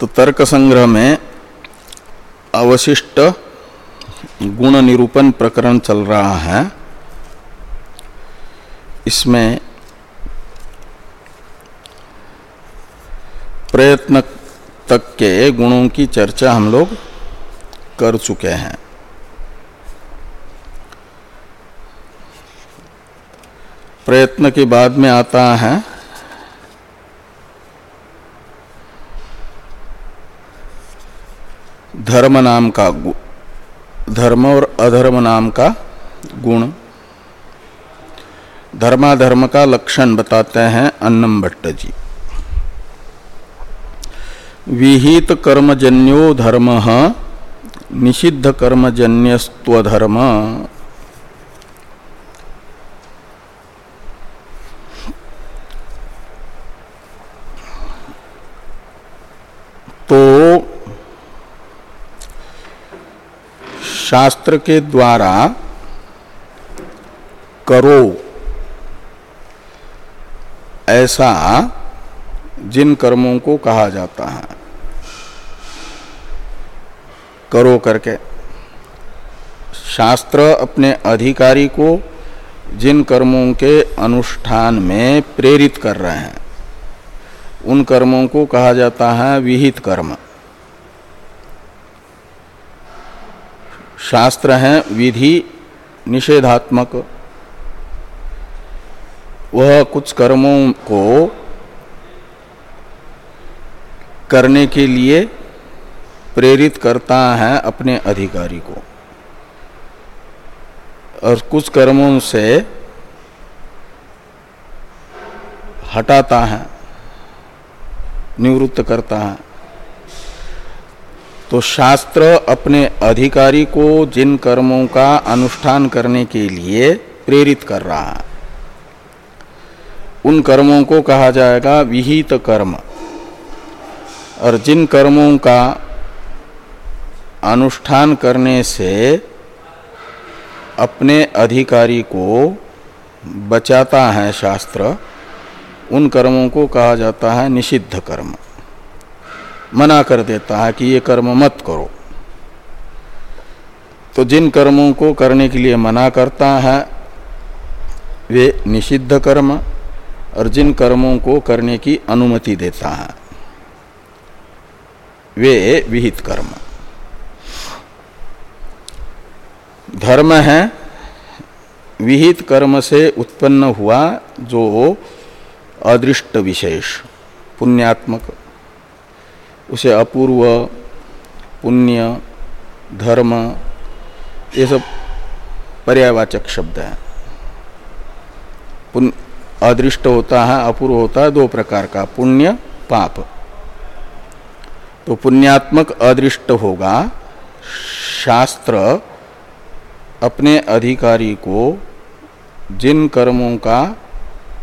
तो तर्क संग्रह में अवशिष्ट गुण निरूपण प्रकरण चल रहा है। इसमें प्रयत्न तक के गुणों की चर्चा हम लोग कर चुके हैं। प्रयत्न के बाद में आता है धर्म नाम का धर्म और अधर्म नाम का गुण। धर्माधर्म का लक्षण बताते हैं अन्नम भट्ट जी। विहित कर्मजन्यो धर्म, निषिद्ध कर्मजन्यस्त्वधर्म तो शास्त्र के द्वारा करो। ऐसा जिन कर्मों को कहा जाता है। करो करके। शास्त्र अपने अधिकारी को जिन कर्मों के अनुष्ठान में प्रेरित कर रहे हैं, उन कर्मों को कहा जाता है विहित कर्म। शास्त्र हैं, विधि निषेधात्मक। वह कुछ कर्मों को करने के लिए प्रेरित करता है अपने अधिकारी को। और कुछ कर्मों से हटाता है, निवृत्त करता है। तो शास्त्र अपने अधिकारी को जिन कर्मों का अनुष्ठान करने के लिए प्रेरित कर रहा है, उन कर्मों को कहा जाएगा विहित कर्म। और जिन कर्मों का अनुष्ठान करने से अपने अधिकारी को बचाता है शास्त्र, उन कर्मों को कहा जाता है निषिद्ध कर्म। मना कर देता है कि ये कर्म मत करो। तो जिन कर्मों को करने के लिए मना करता है, वे निषिद्ध कर्म और जिन कर्मों को करने की अनुमति देता है, वे विहित कर्म। धर्म है, विहित कर्म से उत्पन्न हुआ जो अदृष्ट विशेष, पुण्यात्मक उसे अपूर्व, पुण्य, धर्म, ये सब पर्यावाचक शब्द हैं। अदृष्ट होता है, अपूर्व होता है, दो प्रकार का, पुण्य, पाप। तो पुण्यात्मक अदृष्ट होगा, शास्त्र अपने अधिकारी को जिन कर्मों का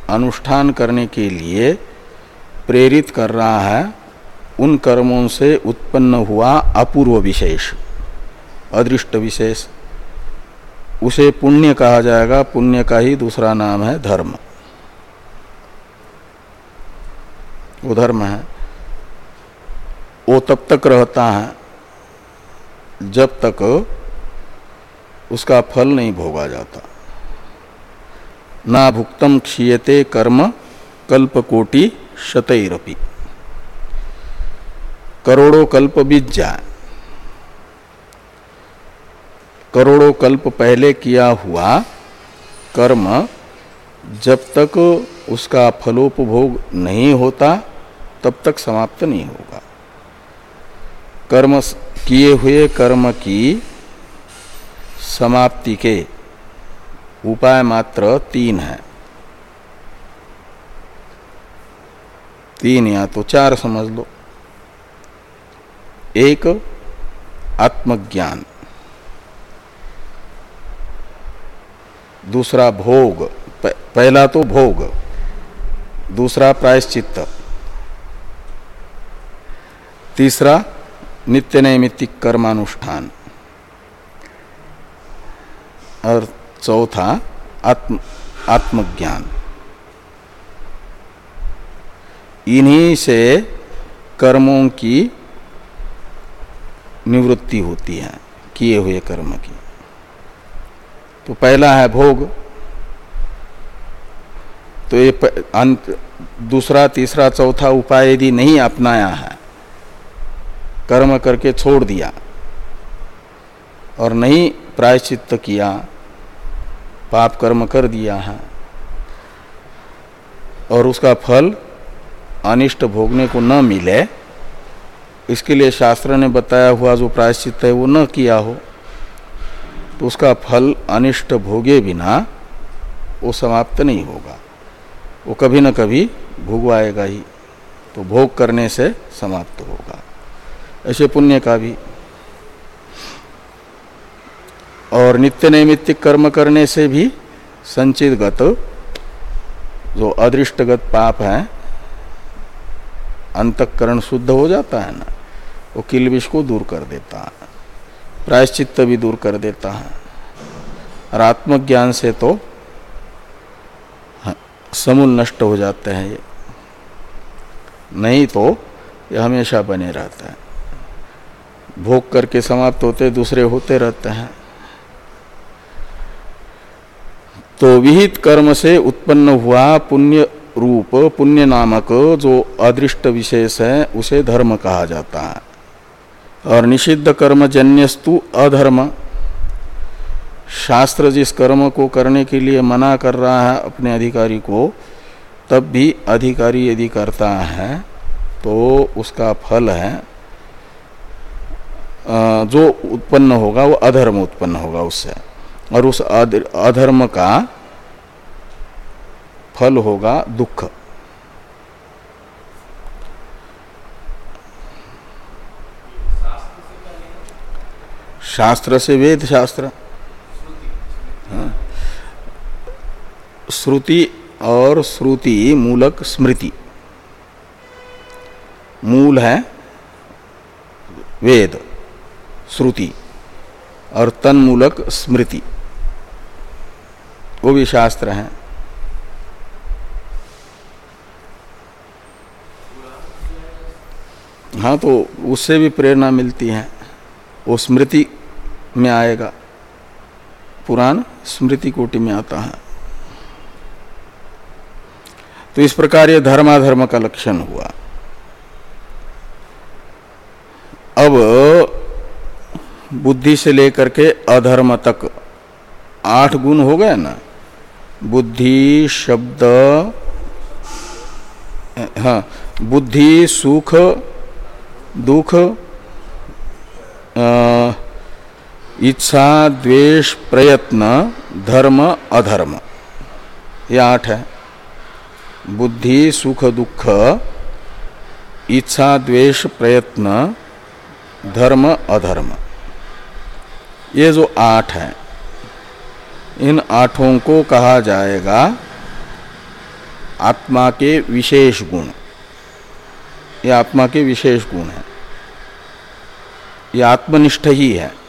अनुष्ठान करने के लिए प्रेरित कर रहा है उन कर्मों से उत्पन्न हुआ अपूर्व विशेष, अदृष्ट विशेष। उसे पुण्य कहा जाएगा, पुण्य का ही दूसरा नाम है धर्म। वो धर्म है। वो तब तक रहता है जब तक उसका फल नहीं भोगा जाता। ना भुक्तम क्षीयते कर्म कल्पकोटि शतरपी। करोड़ों कल्प बीत जाए। करोड़ों कल्प पहले किया हुआ कर्म जब तक उसका फलोपभोग नहीं होता, तब तक समाप्त नहीं होगा। कर्म किए हुए कर्म की समाप्ति के उपाय मात्र तीन है। तीन या तो चार समझ लो। एक आत्मज्ञान। दूसरा भोग पहला तो भोग, दूसरा प्रायश्चित्त। तीसरा नित्य नैमित्तिक कर्मानुष्ठान। और चौथा आत्म, आत्मज्ञान। इन्हीं से कर्मों की निवृत्ति होती है, किए हुए कर्म की। तो पहला है भोग। तो ये अंत, दूसरा, तीसरा, चौथा उपाय यदि नहीं अपनाया है, कर्म करके छोड़ दिया और नहीं प्रायश्चित किया, पाप कर्म कर दिया है, और उसका फल अनिष्ट भोगने को न मिले इसके लिए शास्त्र ने बताया हुआ जो प्रायश्चित है वो न किया हो तो उसका फल अनिष्ट भोगे बिना वो समाप्त नहीं होगा। वो कभी न कभी भोगवाएगा ही तो भोग करने से समाप्त होगा। ऐसे पुण्य का भी। और नित्य नैमित्तिक कर्म करने से भी संचित गत जो अदृष्टगत पाप है, अंतकरण शुद्ध हो जाता है ना। वो किल को दूर कर देता है प्रायश्चित भी दूर कर देता है। और आत्मज्ञान से तो समूल नष्ट हो जाते हैं ये। नहीं तो ये हमेशा बने रहता है। भोग करके समाप्त होते, दूसरे होते रहते हैं। तो विहित कर्म से उत्पन्न हुआ पुण्य रूप, पुण्य नामक जो अदृष्ट विशेष है, उसे धर्म कहा जाता है। और निषिद्ध कर्म जन्यस्तु अधर्म। शास्त्र जिस कर्म को करने के लिए मना कर रहा है अपने अधिकारी को, तब भी अधिकारी यदि करता है तो उसका फल है जो उत्पन्न होगा वो अधर्म उत्पन्न होगा उससे। और उस अधर्म का फल होगा दुख। शास्त्र से वेद शास्त्र। हाँ। श्रुति और श्रुति मूलक स्मृति। मूल है वेद, श्रुति और तन्मूलक स्मृति। वो भी शास्त्र हैं। हाँ तो उससे भी प्रेरणा मिलती है। वो स्मृति में आएगा। पुराण स्मृति कोटि में आता है। तो इस प्रकार ये धर्माधर्म का लक्षण हुआ। अब बुद्धि से लेकर के अधर्म तक आठ गुण हो गए ना? बुद्धि, शब्द हाँ बुद्धि, सुख, दुख इच्छा, द्वेष, प्रयत्न, धर्म, अधर्म। ये आठ है। बुद्धि, सुख, दुख, इच्छा, द्वेष, प्रयत्न, धर्म, अधर्म। ये जो आठ है, इन आठों को कहा जाएगा आत्मा के विशेष गुण। ये आत्मा के विशेष गुण है। ये आत्मनिष्ठ ही है।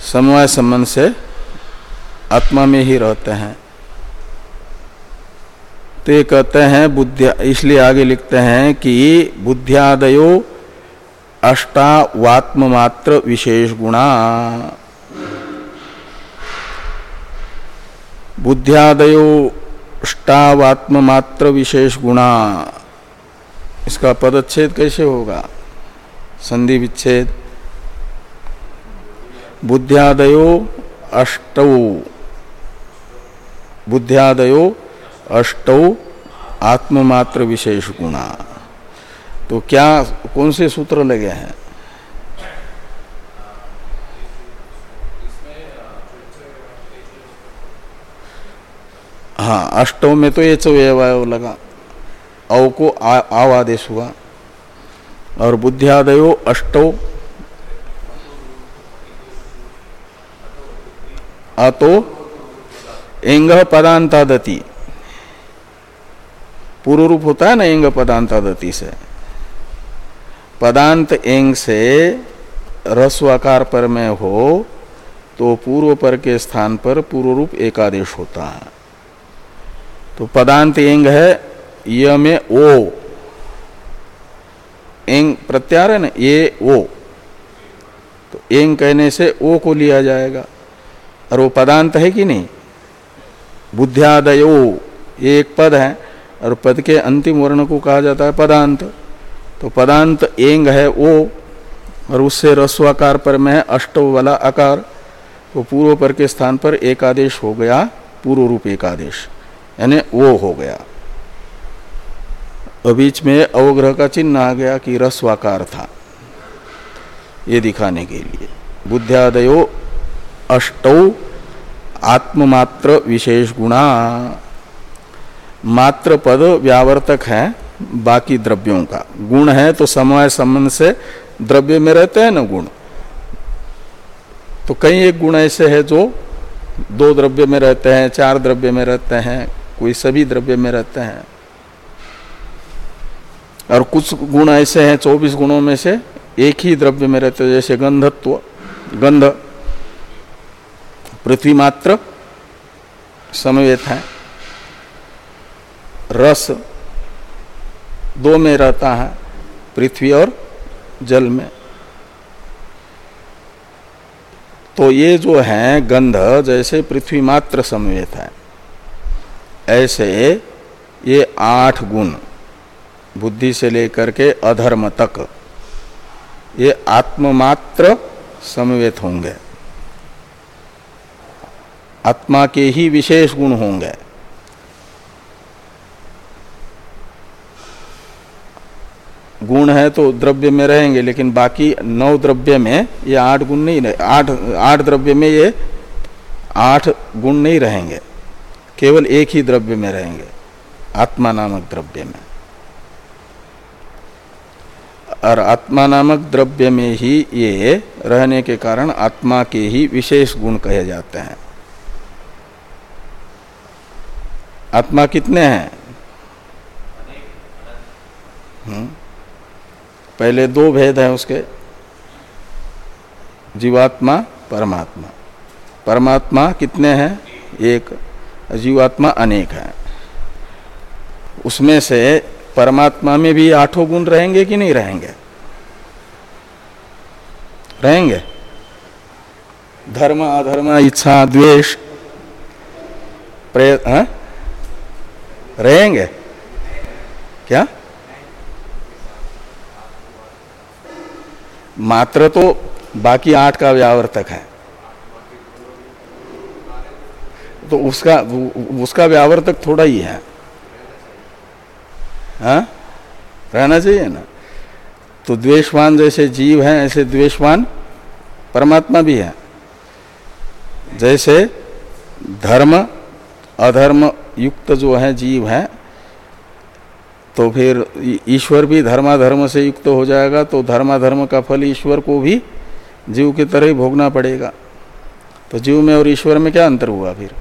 समवाय संबंध से आत्मा में ही रहते हैं। तो कहते हैं बुद्धिया इसलिए आगे लिखते हैं कि बुद्धियादयो अष्टावात्म मात्र विशेष गुणा। बुद्धियादयो अष्टावात्म मात्र विशेष गुणा। इसका पदच्छेद कैसे होगा? संधि विच्छेद। बुद्धियादयो अष्टौ। बुद्धियादयो अष्टौ आत्ममात्र विशेष गुणा तो क्या, कौन से सूत्र लगे हैं? हाँ अष्टव में तो ये चौवाय लगा। अव को आव आदेश हुआ। और बुद्धियादयो अष्टव अतो एंग पदांतादति पूर्व रूप होता है ना, एंग पदांतादति से। पदांत एंग से रस्वाकार पर में हो तो पूर्व पर के स्थान पर पूर्व रूप एकादेश होता है। तो पदांत एंग है, य में ओ। एंग प्रत्यार है ना ये ओ। तो एंग कहने से ओ को लिया जाएगा। और वो पदांत है कि नहीं? बुद्धियादयो ये एक पद है, और पद के अंतिम वर्ण को कहा जाता है पदांत। तो पदांत एंग है ओ, और उससे रस्वाकार पर में अष्टव वाला आकार। वो पूर्व पर के स्थान पर एक आदेश हो गया, पूर्व रूप एक आदेश यानी वो हो गया। और बीच में अवग्रह का चिन्ह आ गया कि रस्वाकार था, ये दिखाने के लिए। बुद्धियादयो अष्टौ आत्ममात्र विशेष गुणा। मात्र पद व्यावर्तक है बाकी द्रव्यों का। गुण है तो समय संबंध से द्रव्य में रहते हैं ना गुण। तो कई एक गुण ऐसे है जो दो द्रव्य में रहते हैं, चार द्रव्य में रहते हैं, कोई सभी द्रव्य में रहते हैं। और कुछ गुण ऐसे हैं, चौबीस गुणों में से एक ही द्रव्य में रहते हैं, जैसे गंधत्व, गंध। पृथ्वी मात्र समवेत है। रस दो में रहता है, पृथ्वी और जल में। तो ये जो है गंध, जैसे पृथ्वी मात्र समवेत है, ऐसे ये आठ गुण बुद्धि से लेकर के अधर्म तक ये आत्ममात्र समवेत होंगे। आत्मा के ही विशेष गुण होंगे। गुण है तो द्रव्य में रहेंगे, लेकिन बाकी नौ द्रव्य में ये आठ गुण नहीं आठ आठ द्रव्य में ये आठ गुण नहीं रहेंगे। केवल एक ही द्रव्य में रहेंगे, आत्मा नामक द्रव्य में। और आत्मा नामक द्रव्य में ही ये रहने के कारण आत्मा के ही विशेष गुण कहे जाते हैं। आत्मा कितने हैं? हम्म? पहले दो भेद है उसके। जीवात्मा, परमात्मा। परमात्मा कितने हैं? एक। जीवात्मा अनेक है। उसमें से परमात्मा में भी आठों गुण रहेंगे कि नहीं रहेंगे? रहेंगे। धर्म, अधर्म, इच्छा, द्वेष प्रयत्न हाँ? रहेंगे? क्या? मात्र तो बाकी आठ का व्यावर्तक है। तो उसका उसका व्यावर्तक थोड़ा ही है। हा? रहना चाहिए ना। तो द्वेषवान जैसे जीव है, ऐसे द्वेषवान परमात्मा भी है। जैसे धर्म, अधर्म युक्त जो है जीव है तो फिर ईश्वर भी धर्माधर्म से युक्त हो जाएगा तो धर्माधर्म का फल ईश्वर को भी जीव की तरह ही भोगना पड़ेगा। तो जीव में और ईश्वर में क्या अंतर हुआ फिर?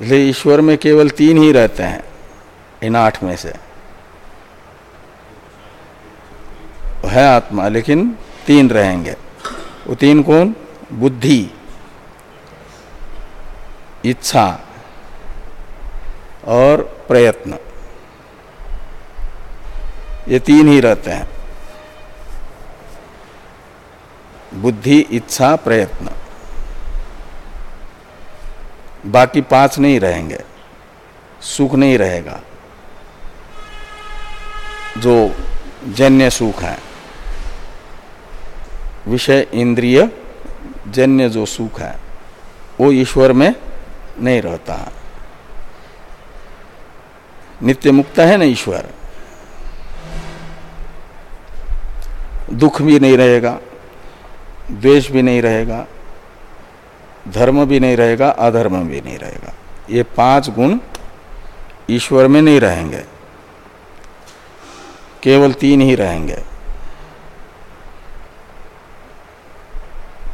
इसलिए ईश्वर में केवल तीन ही रहते हैं, इन आठ में से। है आत्मा, लेकिन तीन रहेंगे। वो तीन कौन? बुद्धि। इच्छा और प्रयत्न। ये तीन ही रहते हैं। बुद्धि, इच्छा, प्रयत्न। बाकी पाँच नहीं रहेंगे। सुख नहीं रहेगा। जो जन्य सुख है। विषय, इंद्रिय जन्य जो सुख है, वो ईश्वर में नहीं रहता। नित्य मुक्त है ना ईश्वर? दुख भी नहीं रहेगा, द्वेष भी नहीं रहेगा, धर्म भी नहीं रहेगा, अधर्म भी नहीं रहेगा। ये पाँच गुण ईश्वर में नहीं रहेंगे। केवल तीन ही रहेंगे।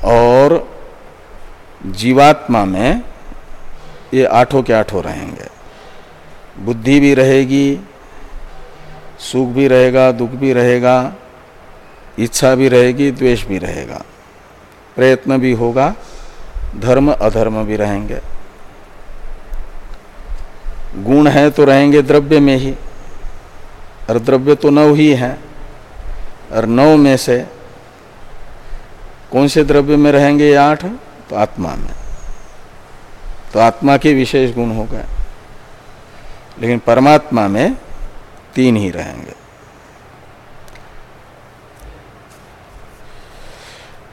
और जीवात्मा में ये आठों के आठों रहेंगे। बुद्धि भी रहेगी, सुख भी रहेगा, दुख भी रहेगा, इच्छा भी रहेगी, द्वेष भी रहेगा। प्रयत्न भी होगा, धर्म अधर्म भी रहेंगे। गुण है तो रहेंगे द्रव्य में ही, और द्रव्य तो नौ ही है, और नौ में से कौन से द्रव्य में रहेंगे आठ? तो आत्मा में। तो आत्मा के विशेष गुण हो गए। लेकिन परमात्मा में तीन ही रहेंगे।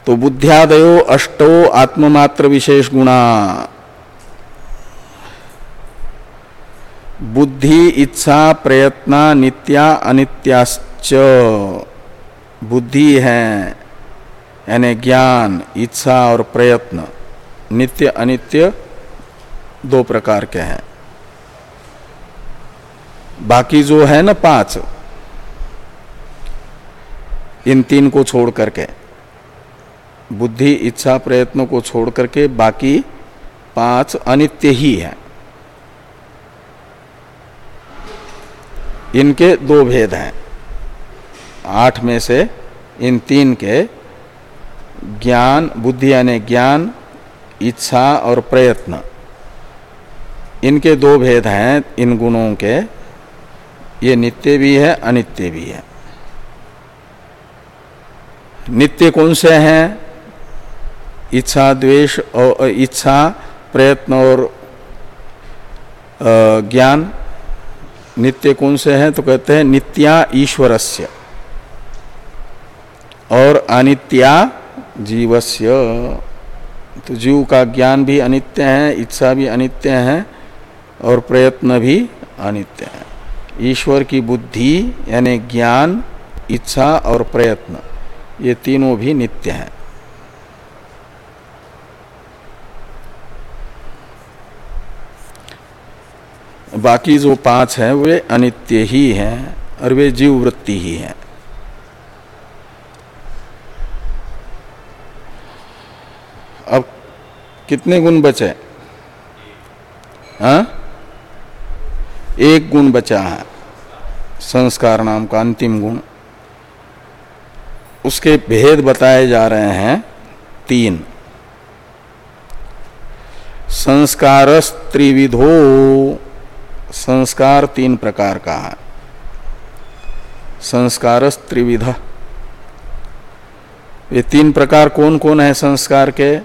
तो बुद्धियादयो अष्टो आत्ममात्र विशेष गुणा। बुद्धि, इच्छा, प्रयत्न, नित्या, अनित्याश्च। बुद्धि है, यानी ज्ञान, इच्छा और प्रयत्न। नित्य, अनित्य दो प्रकार के हैं। बाकी जो है ना पाँच, इन तीन को छोड़ करके, बुद्धि, इच्छा, प्रयत्नों को छोड़ करके बाकी पाँच अनित्य ही है। इनके दो भेद हैं। आठ में से इन तीन के ज्ञान, बुद्धि यानी ज्ञान, इच्छा और प्रयत्न। इनके दो भेद हैं, इन गुणों के। ये नित्य भी है, अनित्य भी है। नित्य कौन से हैं? इच्छा, द्वेष और, इच्छा, प्रयत्न और ज्ञान। नित्य कौन से हैं? तो कहते हैं नित्या ईश्वरस्य। और अनित्या जीवस्य। तो जीव का ज्ञान भी अनित्य है, इच्छा भी अनित्य है। और प्रयत्न भी अनित्य है। ईश्वर की बुद्धि यानी ज्ञान, इच्छा और प्रयत्न, ये तीनों भी नित्य हैं। बाकी जो पाँच हैं, वे अनित्य ही हैं और वे जीव वृत्ति ही हैं। अब कितने गुण बचे हाँ एक गुण बचा है, संस्कार नाम का अंतिम गुण। उसके भेद बताए जा रहे हैं तीन। संस्कार त्रिविधो संस्कार तीन प्रकार का है। संस्कार त्रिविध ये तीन प्रकार कौन कौन है संस्कार के?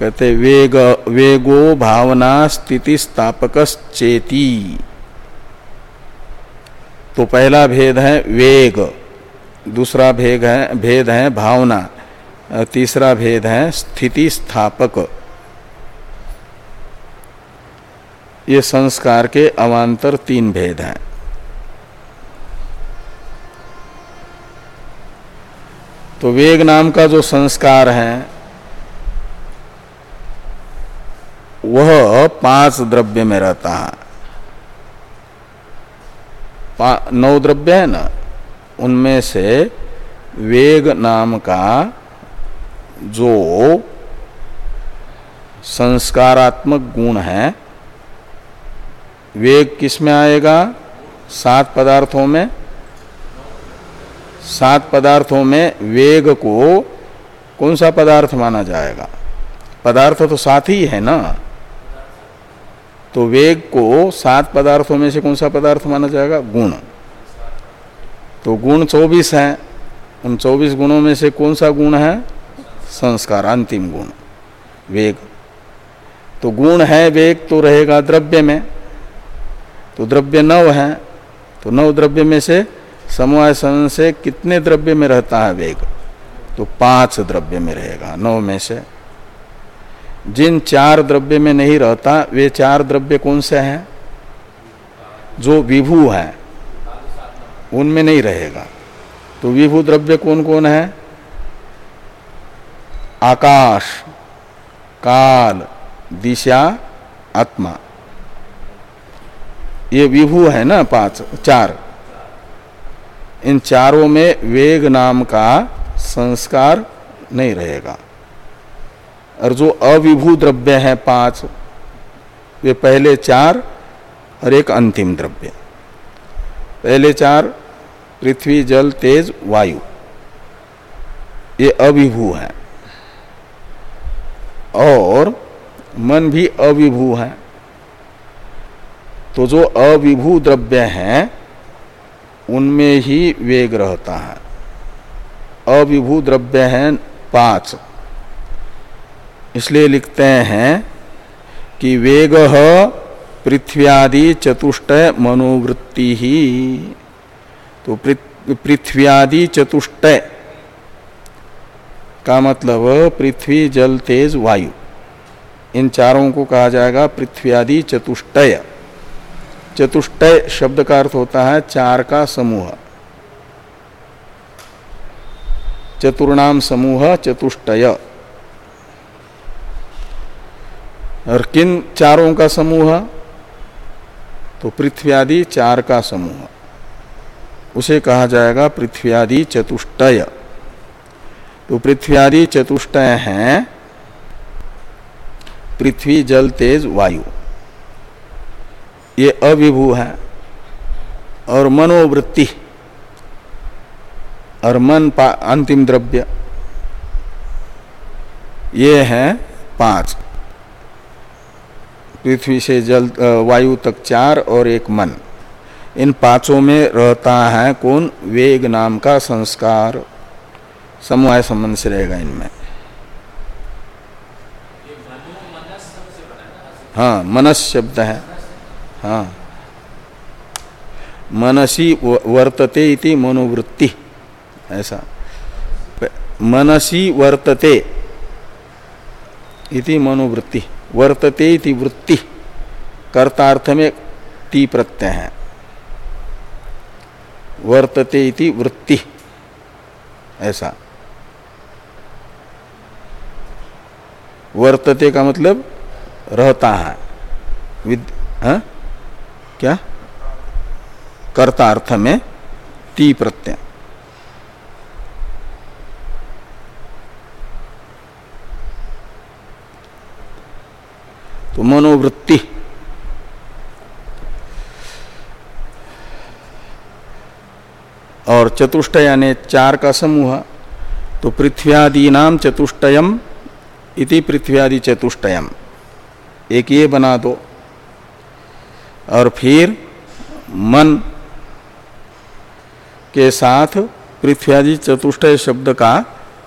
कहते वेग, वेगो भावना स्थिति स्थापक चेती तो पहला भेद है वेग, दूसरा भेद है भेद है भावना तीसरा भेद है स्थिति स्थापक ये संस्कार के अवान्तर तीन भेद हैं। तो वेग नाम का जो संस्कार है वह पाँच द्रव्य में रहता है। नौ द्रव्य है ना? उनमें से वेग नाम का जो संस्कारात्मक गुण है, वेग किसमें आएगा? सात पदार्थों में। सात पदार्थों में वेग को कौन सा पदार्थ माना जाएगा? पदार्थ तो साथ ही है ना? तो वेग को सात पदार्थों में से कौन सा पदार्थ माना जाएगा? गुण। तो गुण चौबीस हैं। उन चौबीस गुणों में से कौन सा गुण है? संस्कार, अंतिम गुण, वेग। तो गुण है, वेग तो रहेगा द्रव्य में। तो द्रव्य नव है। तो नव द्रव्य में से समवाय से कितने द्रव्य में रहता है वेग? तो पाँच द्रव्य में रहेगा नौ में से। जिन चार द्रव्य में नहीं रहता, वे चार द्रव्य कौन से हैं? जो विभू है, उनमें नहीं रहेगा। तो विभू द्रव्य कौन कौन है? आकाश, काल, दिशा, आत्मा। ये विभू है ना पाँच, चार। इन चारों में वेग नाम का संस्कार नहीं रहेगा। और जो अविभू द्रव्य है पाँच, वे पहले चार और एक अंतिम द्रव्य। पहले चार, पृथ्वी, जल, तेज, वायु। ये अविभू है। और मन भी अविभू है। तो जो अविभू द्रव्य हैं, उनमें ही वेग रहता है। अविभू द्रव्य हैं पाँच। इसलिए लिखते हैं कि वेग पृथ्व्यादि चतुष्ट मनोवृत्ति। ही तो पृथ्व्यादि चतुष्ट का मतलब पृथ्वी, जल, तेज, वायु। इन चारों को कहा जाएगा पृथ्व्यादि चतुष्टय। चतुष्टय शब्द का अर्थ होता है चार का समूह। चतुर्णाम समूह चतुष्टय। और किन चारों का समूह? तो पृथ्वी आदि चार का समूह। उसे कहा जाएगा पृथ्वी आदि चतुष्टय। तो पृथ्वी आदि चतुष्टय हैं पृथ्वी, जल, तेज, वायु। ये अविभू है और मनोवृत्ति और मन अंतिम द्रव्य। ये है पाँच। पृथ्वी से जल वायु तक चार और एक मन। इन पाँचों में रहता है कौन? वेग नाम का संस्कार। समवाय संबंध से रहेगा इनमें। हाँ मनस शब्द है। हाँ। मनसी वर्तते इति मनोवृत्ति। ऐसा। मनसी वर्तते। इति मनोवृत्ति। वर्तते इति वृत्ति। कर्तार्थ में ती प्रत्यय है। वर्तते इति वृत्ति। ऐसा। वर्तते का मतलब रहता है। विद, हा? क्या? कर्ता अर्थ में ती प्रत्यय। तो मनोवृत्ति। और चतुष्ट यानी चार का समूह तो पृथ्व्यादि नाम चतुष्टयम इति पृथ्व्यादि चतुष्टयम। एक ये बना दो। और फिर मन के साथ पृथ्व्यादि चतुष्टय शब्द का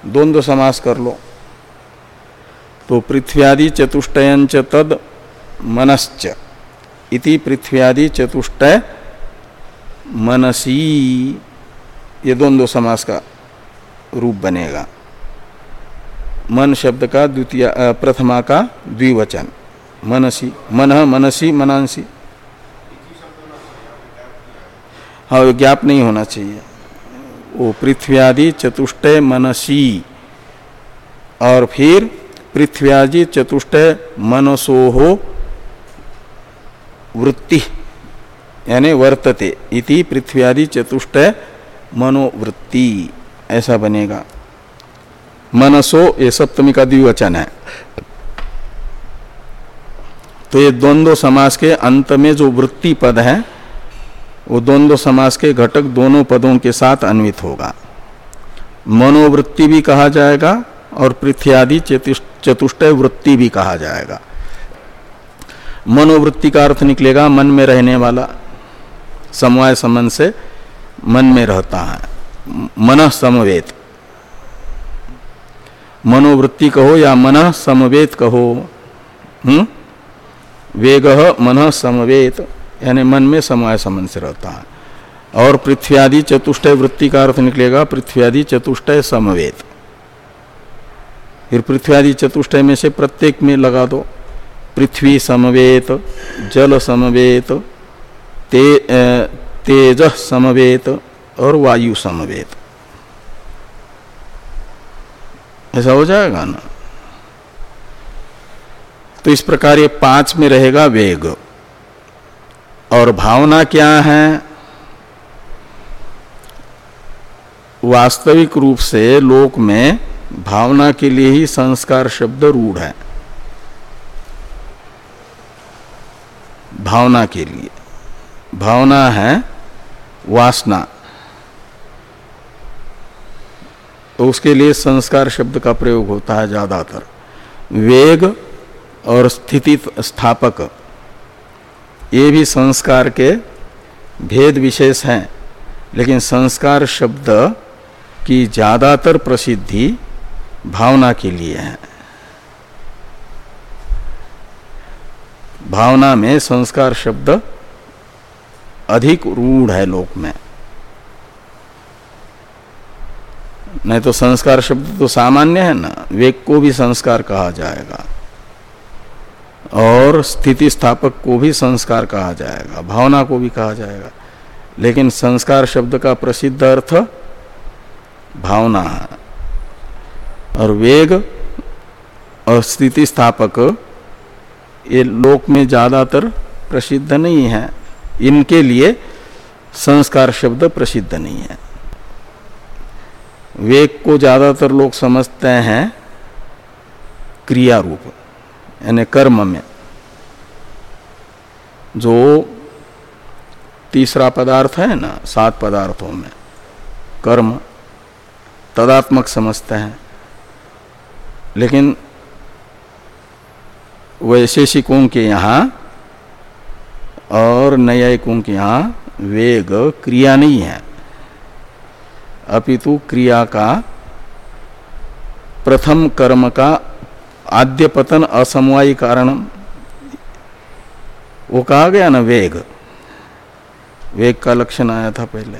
द्वंद्व समास कर लो। तो पृथ्व्यादि चतुष्टयंच तद मनश्च। इति पृथ्व्यादि चतुष्टय मनसी। ये द्वंद्व समास का रूप बनेगा। मन शब्द का द्वितीय प्रथमा का द्विवचन। मनसी, मन मनसी, मनांसी। हाँ ज्ञाप नहीं होना चाहिए। वो पृथ्व्यादि चतुष्टय मनसी। और फिर पृथ्व्यादि चतुष्ट मनसो हो वृत्ति, यानी वर्तते, इति पृथ्व्यादि चतुष्टय मनोवृत्ति, ऐसा बनेगा। मनसो, ये सप्तमी का द्विवचन है। तो ये द्वंद्व समास के अंत में जो वृत्ति पद है, वो द्वंद्व समास के घटक दोनों पदों के साथ अन्वित होगा। मनोवृत्ति भी कहा जाएगा और पृथ्वी आदि चतुष्टय वृत्ति भी कहा जाएगा। मनोवृत्ति का अर्थ निकलेगा, मन में रहने वाला समवाय संबंध से मन में रहता है। मन समवेत। मनोवृत्ति कहो या मन समवेत कहो हम्म? वेग मन समवेत, यानी मन में समवाय संबंध से रहता है। और पृथ्वी आदि चतुष्टय वृत्ति का अर्थ निकलेगा पृथ्वी आदि चतुष्टय समवेत। फिर पृथ्वी आदि चतुष्टय में से प्रत्येक में लगा दो। पृथ्वी समवेत जल समवेत ते, तेज समवेत और वायु समवेत। ऐसा हो जाएगा ना? तो इस प्रकार ये पाँच में रहेगा वेग। और भावना क्या है? वास्तविक रूप से लोक में भावना के लिए ही संस्कार शब्द रूढ़ है। भावना के लिए। भावना है वासना। तो उसके लिए संस्कार शब्द का प्रयोग होता है ज़्यादातर। वेग और स्थिति स्थापक, ये भी संस्कार के भेद विशेष हैं, लेकिन संस्कार शब्द की ज़्यादातर प्रसिद्धि भावना के लिए है। भावना में संस्कार शब्द अधिक रूढ़ है लोक में। नहीं तो संस्कार शब्द तो सामान्य है ना, वेग को भी संस्कार कहा जाएगा। और स्थिति स्थापक को भी संस्कार कहा जाएगा, भावना को भी कहा जाएगा। लेकिन संस्कार शब्द का प्रसिद्ध अर्थ भावना है। और वेग और स्थिति स्थापक ये लोक में ज़्यादातर प्रसिद्ध नहीं है। इनके लिए संस्कार शब्द प्रसिद्ध नहीं है। वेग को ज़्यादातर लोग समझते हैं क्रिया रूप यानी कर्म में। जो तीसरा पदार्थ है ना, सात पदार्थों में, कर्म, तदात्मक समझते हैं। लेकिन वैशेषिकों के यहाँ और न्यायिकों के यहाँ वेग क्रिया नहीं है। अपितु क्रिया का प्रथम कर्म का आद्य पतन असमवायी कारण। वो कहा गया ना वेग? वेग का लक्षण आया था पहले।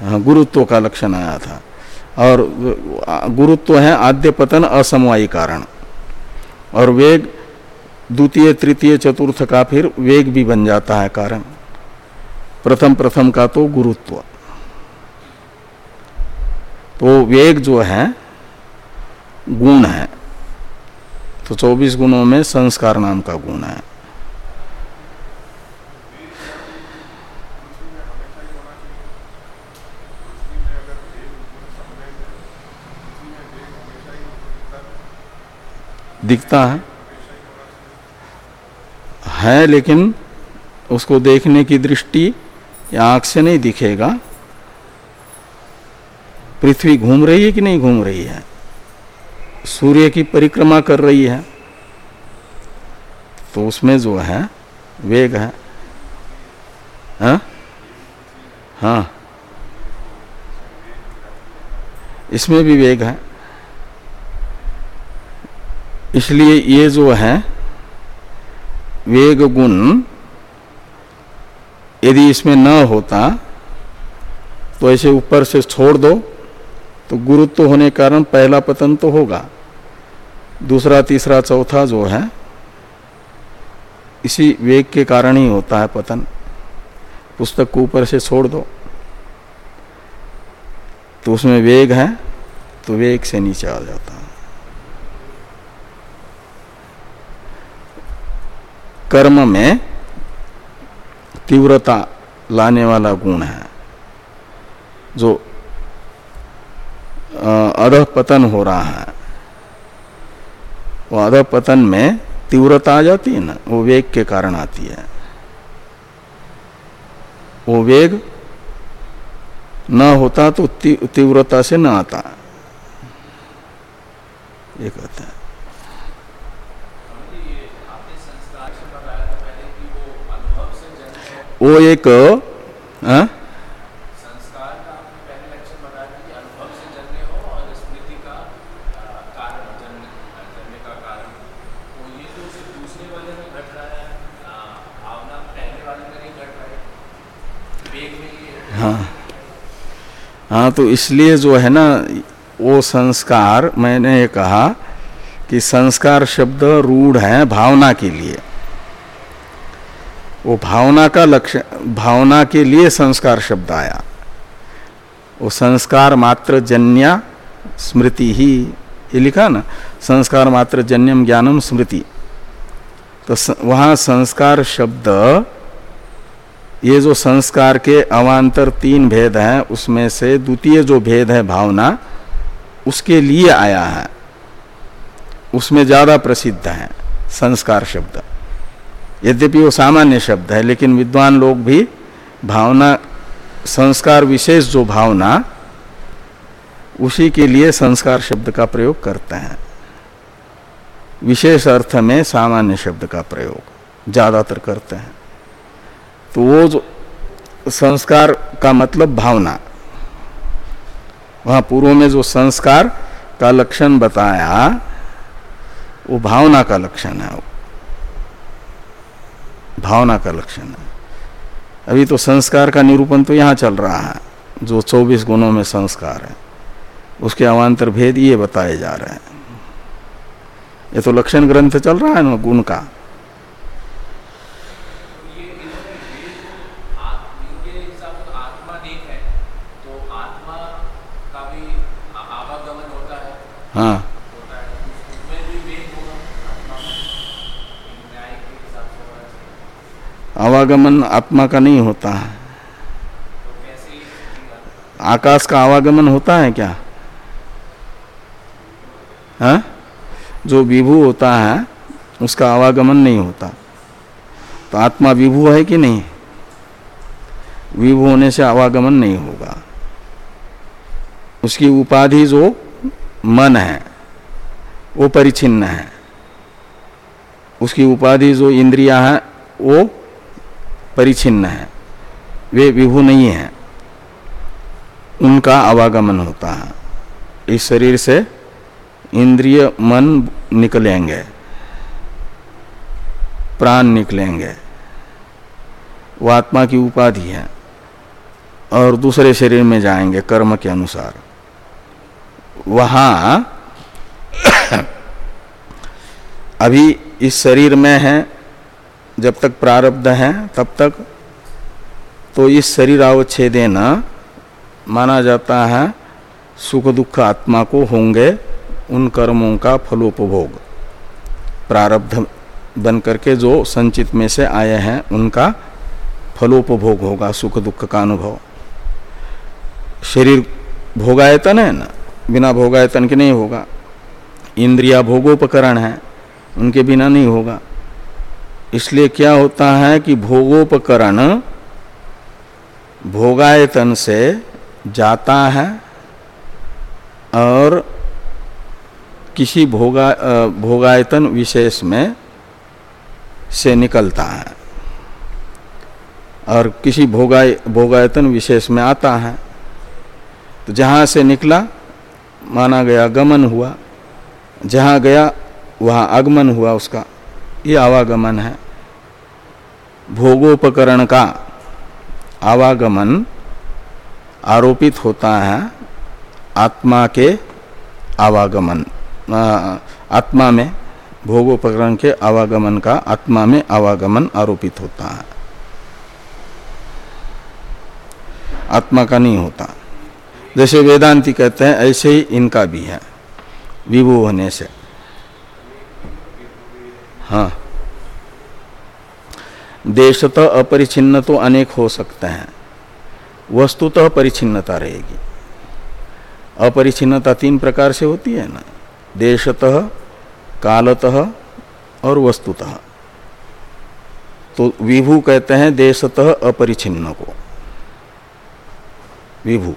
हाँ गुरुत्व का लक्षण आया था। और गुरुत्व तो है आद्य पतन असमवायी कारण। और वेग द्वितीय, तृतीय, चतुर्थ का फिर वेग भी बन जाता है कारण। प्रथम प्रथम का तो गुरुत्व। तो वेग जो है, गुण है। तो 24 गुणों में संस्कार नाम का गुण है। दिखता है। है लेकिन उसको देखने की दृष्टि आँख से नहीं दिखेगा। पृथ्वी घूम रही है कि नहीं घूम रही है? सूर्य की परिक्रमा कर रही है। तो उसमें जो है, वेग है। हा? हाँ। इसमें भी वेग है। इसलिए ये जो है वेग गुण यदि इसमें न होता तो ऐसे ऊपर से छोड़ दो तो गुरुत्व तो होने के कारण पहला पतन तो होगा। दूसरा, तीसरा, चौथा जो है, इसी वेग के कारण ही होता है पतन। पुस्तक को ऊपर से छोड़ दो। तो उसमें वेग है तो वेग से नीचे आ जाता है। कर्म में तीव्रता लाने वाला गुण है। जो अध पतन हो रहा है, वो अध पतन में तीव्रता आ जाती है ना, वो वेग के कारण आती है। वो वेग न होता तो तीव्रता से न आता। ये कहते हैं। वो एक आ? हाँ तो इसलिए जो है ना वो संस्कार मैंने ये कहा कि संस्कार शब्द रूढ़ है भावना के लिए। वो भावना का लक्ष्य, भावना के लिए संस्कार शब्द आया। वो संस्कार मात्र जन्या स्मृति ही, ये लिखा ना, संस्कार मात्र जन्यम ज्ञानम स्मृति। तो वहाँ संस्कार शब्द, ये जो संस्कार के अवान्तर तीन भेद हैं, उसमें से द्वितीय जो भेद है भावना, उसके लिए आया है। उसमें ज़्यादा प्रसिद्ध है संस्कार शब्द। यद्यपि वो सामान्य शब्द है, लेकिन विद्वान लोग भी भावना, संस्कार विशेष जो भावना, उसी के लिए संस्कार शब्द का प्रयोग करते हैं। विशेष अर्थ में सामान्य शब्द का प्रयोग ज़्यादातर करते हैं। तो वो जो संस्कार का मतलब भावना, वहाँ पूर्व में जो संस्कार का लक्षण बताया, वो भावना का लक्षण है। भावना का लक्षण है। अभी तो संस्कार का निरूपण तो यहाँ चल रहा है जो 24 गुणों में संस्कार है। उसके अवान्तर भेद ये बताए जा रहे हैं। ये तो लक्षण ग्रंथ चल रहा है ना गुण का। हाँ। आवागमन आत्मा का नहीं होता है। आकाश का आवागमन होता है क्या? हा? जो विभू होता है, उसका आवागमन नहीं होता। तो आत्मा विभू है कि नहीं? विभू होने से आवागमन नहीं होगा। उसकी उपाधि जो मन है, वो परिचिन्न है। उसकी उपाधि जो इंद्रिया है, वो परिचिन्न है। वे विभू नहीं है। उनका आवागमन होता है। इस शरीर से इंद्रिय मन निकलेंगे। प्राण निकलेंगे। वो आत्मा की उपाधि है और दूसरे शरीर में जाएँगे कर्म के अनुसार। वहाँ अभी इस शरीर में है जब तक प्रारब्ध है, तब तक तो इस शरीर अवच्छेदेन माना जाता है, सुख दुख आत्मा को होंगे, उन कर्मों का फलोपभोग। प्रारब्ध बन करके जो संचित में से आए हैं, उनका फलोपभोग होगा, सुख दुख का अनुभव। शरीर भोगायतन है ना? बिना भोगायतन के नहीं होगा। इंद्रिया भोगोपकरण है, उनके बिना नहीं होगा। इसलिए क्या होता है कि भोगोपकरण भोगायतन से जाता है और किसी भोगा भोगायतन विशेष में से निकलता है और किसी भोगाय, भोगायतन विशेष में आता है। तो जहाँ से निकला, माना गया गमन हुआ, जहाँ गया, वहाँ आगमन हुआ उसका। ये आवागमन है। भोगोपकरण का आवागमन आरोपित होता है आत्मा के आवागमन आत्मा में, भोगोपकरण के आवागमन का आत्मा में आवागमन आरोपित होता है। आत्मा का नहीं होता। जैसे वेदांति कहते हैं, ऐसे ही इनका भी है विभू होने से हाँ। देशतः अपरिचिन्न तो अनेक हो सकते हैं। वस्तुतः परिचिन्नता रहेगी। अपरिचिन्नता तीन प्रकार से होती है ना? देशतः, कालतः और वस्तुतः। तो विभू कहते हैं देशतः अपरिचिन्न को। विभू।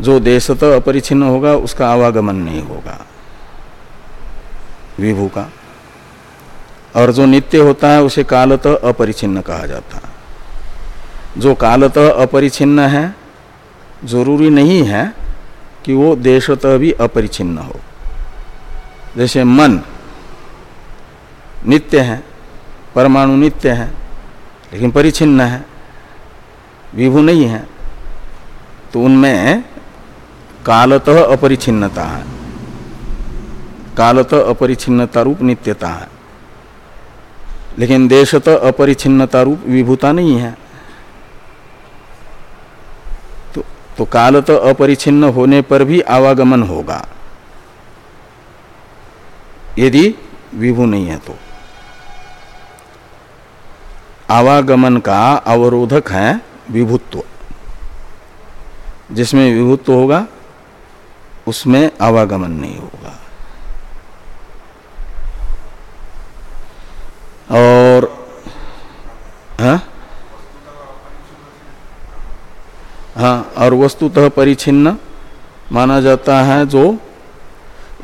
जो देशतः अपरिचिन्न होगा, उसका आवागमन नहीं होगा। विभू का। और जो नित्य होता है, उसे कालतः अपरिचिन्न कहा जाता है। जो कालतः अपरिचिन्न है, ज़रूरी नहीं है कि वो देशतः भी अपरिचिन्न हो। जैसे मन नित्य है, परमाणु नित्य है, लेकिन परिचिन्न है, विभु नहीं है तो उनमें कालतः अपरिचिन्नता है। कालतः अपरिचिन्नता रूप नित्यता है। लेकिन देशतः अपरिचिन्नता रूप विभूता नहीं है। तो, तो कालतः अपरिचिन्न होने पर भी आवागमन होगा। यदि विभू नहीं है तो। आवागमन का अवरोधक है विभुत्व। जिसमें विभुत्व होगा उसमें आवागमन नहीं होगा और हाँ हाँ और वस्तुतः परिचिन्न माना जाता है जो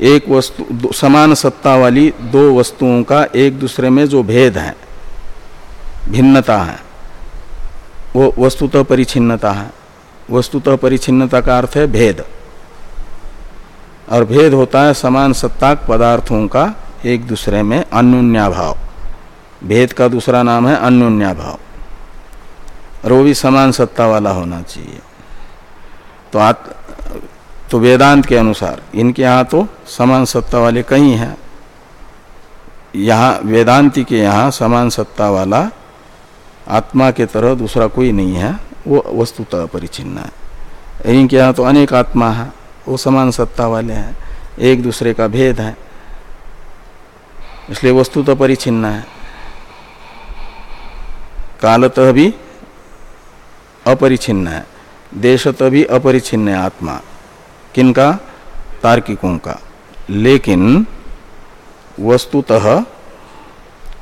एक वस्तु समान सत्ता वाली दो वस्तुओं का एक दूसरे में जो भेद है, भिन्नता है, वो वस्तुतः परिचिन्नता है। वस्तुतः परिचिन्नता का अर्थ है भेद। और भेद होता है समान सत्ताक पदार्थों का एक दूसरे में अन्योन्याभाव। भेद का दूसरा नाम है अन्योन्याभाव। और वो भी समान सत्ता वाला होना चाहिए। तो आत, तो वेदांत के अनुसार इनके यहाँ तो समान सत्ता वाले कई हैं। यहाँ वेदांति के यहाँ समान सत्ता वाला आत्मा के तरह दूसरा कोई नहीं है वो वस्तुतः परिचिन्न है। इनके यहाँ तो अनेक आत्मा है वो समान सत्ता वाले हैं एक दूसरे का भेद है इसलिए वस्तु तो परिचिन्न है। कालतः भी अपरिचिन्न है। देशतः भी अपरिचिन्न आत्मा। किनका? तार्किकों का। लेकिन वस्तुतः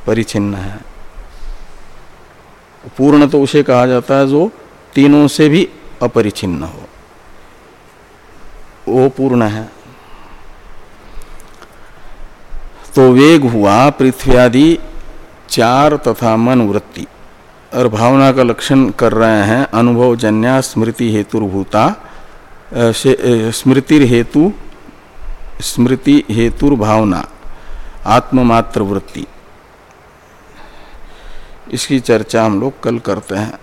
परिचिन्न है। पूर्ण तो उसे कहा जाता है जो तीनों से भी अपरिचिन्न हो। वो पूर्ण है। तो वेग हुआ पृथ्वी आदि चार तथा मन वृत्ति। और भावना का लक्षण कर रहे हैं अनुभव जन्या स्मृति हेतुर्भूता स्मृति हेतु, स्मृति हेतुर्भावना आत्ममात्र वृत्ति इसकी चर्चा हम लोग कल करते हैं।